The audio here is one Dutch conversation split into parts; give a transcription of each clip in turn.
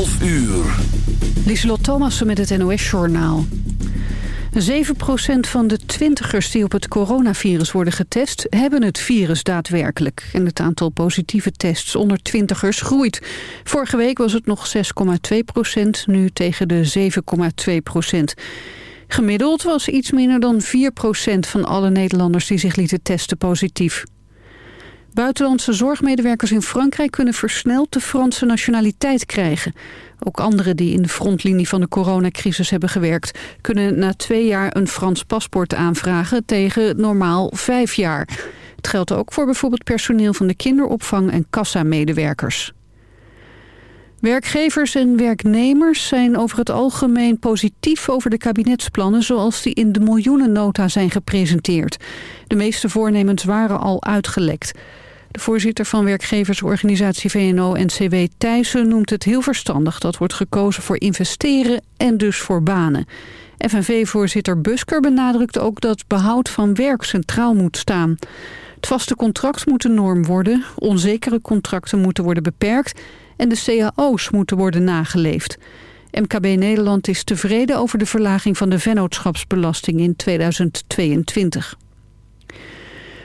12 uur. Lieselot Thomassen met het NOS-journaal. 7% van de twintigers die op het coronavirus worden getest... hebben het virus daadwerkelijk. En het aantal positieve tests onder twintigers groeit. Vorige week was het nog 6,2%, nu tegen de 7,2%. Gemiddeld was iets minder dan 4% van alle Nederlanders... die zich lieten testen positief. Buitenlandse zorgmedewerkers in Frankrijk kunnen versneld de Franse nationaliteit krijgen. Ook anderen die in de frontlinie van de coronacrisis hebben gewerkt... kunnen na twee jaar een Frans paspoort aanvragen tegen normaal vijf jaar. Het geldt ook voor bijvoorbeeld personeel van de kinderopvang en kassamedewerkers. Werkgevers en werknemers zijn over het algemeen positief over de kabinetsplannen zoals die in de miljoenennota zijn gepresenteerd. De meeste voornemens waren al uitgelekt. De voorzitter van werkgeversorganisatie VNO-NCW Thijssen noemt het heel verstandig dat wordt gekozen voor investeren en dus voor banen. FNV-voorzitter Busker benadrukt ook dat behoud van werk centraal moet staan. Het vaste contract moet de norm worden, onzekere contracten moeten worden beperkt en de cao's moeten worden nageleefd. MKB Nederland is tevreden over de verlaging van de vennootschapsbelasting in 2022.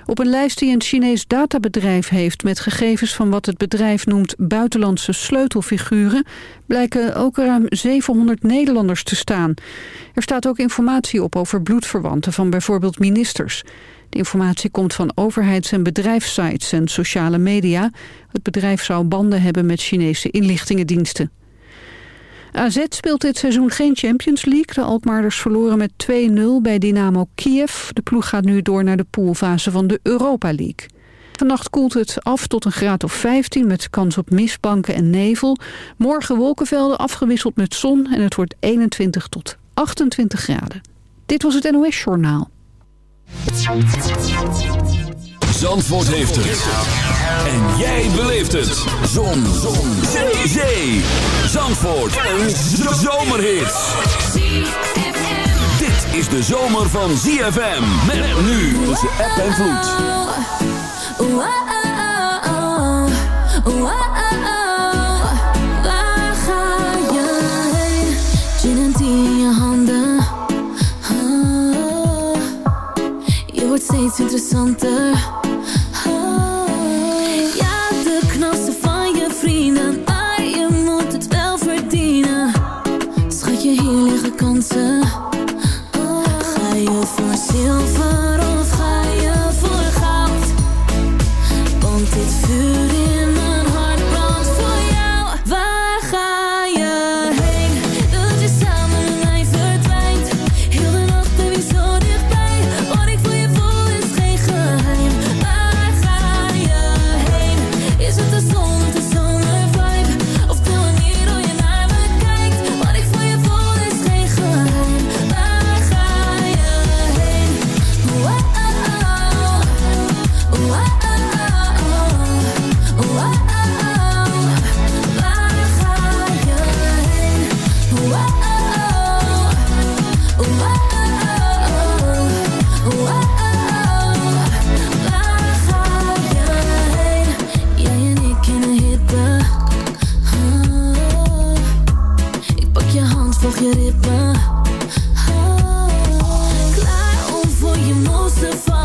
Op een lijst die een Chinees databedrijf heeft met gegevens van wat het bedrijf noemt buitenlandse sleutelfiguren, blijken ook ruim 700 Nederlanders te staan. Er staat ook informatie op over bloedverwanten van bijvoorbeeld ministers. De informatie komt van overheids- en bedrijfssites en sociale media. Het bedrijf zou banden hebben met Chinese inlichtingendiensten. AZ speelt dit seizoen geen Champions League. De Alkmaarders verloren met 2-0 bij Dynamo Kiev. De ploeg gaat nu door naar de poolfase van de Europa League. Vannacht koelt het af tot een graad of 15 met kans op mistbanken en nevel. Morgen wolkenvelden afgewisseld met zon en het wordt 21 tot 28 graden. Dit was het NOS Journaal. Zandvoort heeft het. En jij beleeft het. Zon. Zon. Zee. Zee. Zandvoort. Een zomerhit. Dit is de zomer van ZFM. Met nu tussen app en vloed. Waar ga je in je handen. Je wordt steeds interessanter. mısın? Hand, volg je ritme. Klaar om voor je mond te vallen.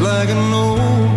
like an old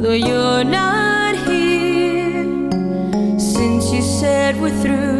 though you're not here. Since you said we're through,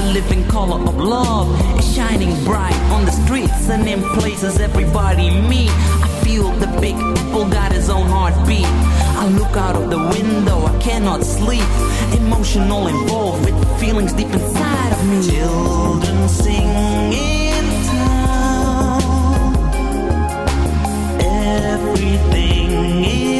The living color of love is shining bright on the streets and in places everybody meet. I feel the big apple got his own heartbeat. I look out of the window, I cannot sleep. Emotional involved with feelings deep inside of me. Children sing in town. Everything is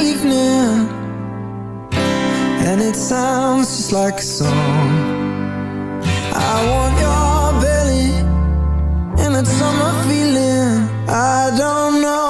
Evening. And it sounds just like a song. I want your belly And that summer feeling. I don't know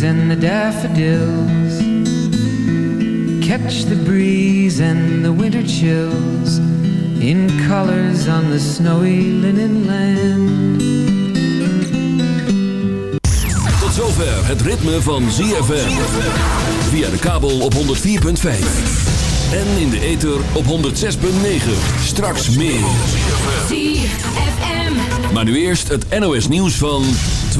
trees and the daffodils. Catch the breeze and the winter chills In colors on the snowy linen land. Tot zover het ritme van ZFM Via de kabel op 104.5 en in de ether op 106.9. Straks meer. Maar nu eerst het NOS nieuws van...